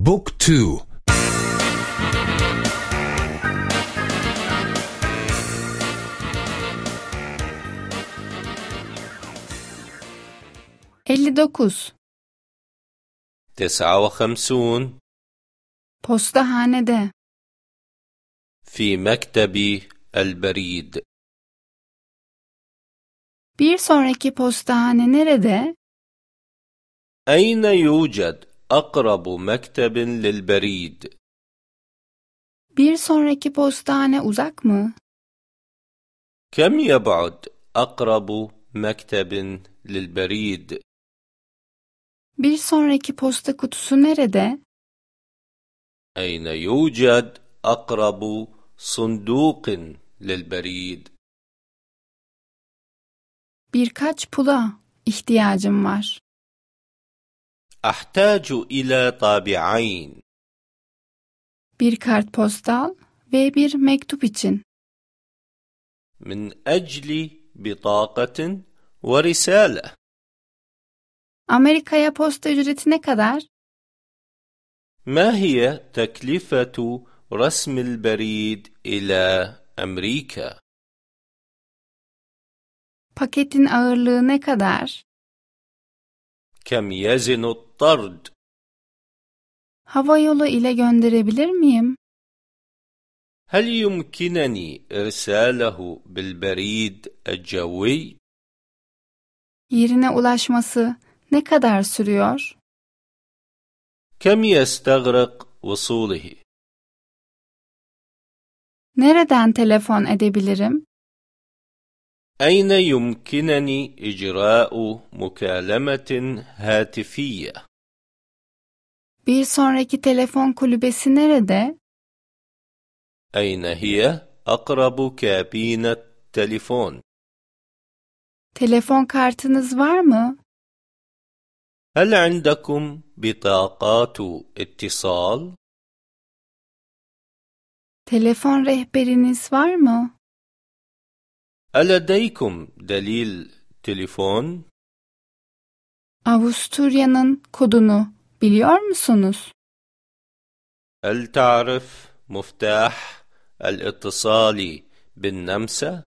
بوك تو elli dokuz تسعة وخمسون postahanede في مكتب البريد bir sonraki postahane nerede أين يوجد أقرب مكتب للبريد؟ bir sonraki postahane uzak mı كم يبعد أقرب مكتب للبريد؟ bir sonraki posta kutusu nerede أين يوجد أقرب صندوق للبريد؟ birkaç pula ihtiyacım var أحتاج إلى طابعين bir kartpostal ve bir mektup için من أجل بطاقة ورسالة Amerika'ya posta ücreti ne kadar ما هي تكلفة رسم البريد إلى أمريكا؟ paketin ağırlığı ne kadar كم يزن الطرد؟ hava yolu ile gönderebilir miyim هل يمكنني إرساله بالبريد الجوي؟ yerine ulaşması ne kadar sürüyor كم يستغرق وصوله؟ nereden telefon edebilirim أين يمكنني إجراء مكالمة هاتفية؟ أين هي أقرب كابينة تليفون؟ تليفون كارتınız var هل عندكم بطاقات اتصال؟ تليفون رهبرiniz var? ألديكم دليل تليفون؟ Avusturya'nın kodunu biliyor musunuz? هل تعرف مفتاح الاتصال بالنمسا؟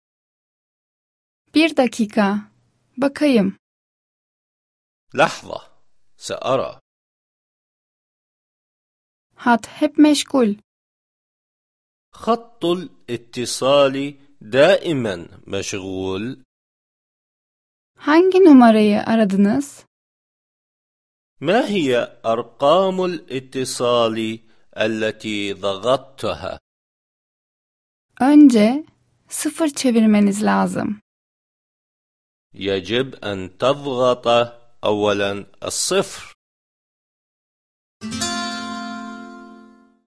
Bir dakika. Bakayım. لحظة سأرى Hat hep meşgul. خط الاتصال دائما مشغول Hangi numarayı aradınız? ما هي أرقام الاتصال التي ضغطتها؟ Önce sıfır çevirmeniz lazım. يجب أن تضغط أولا الصفر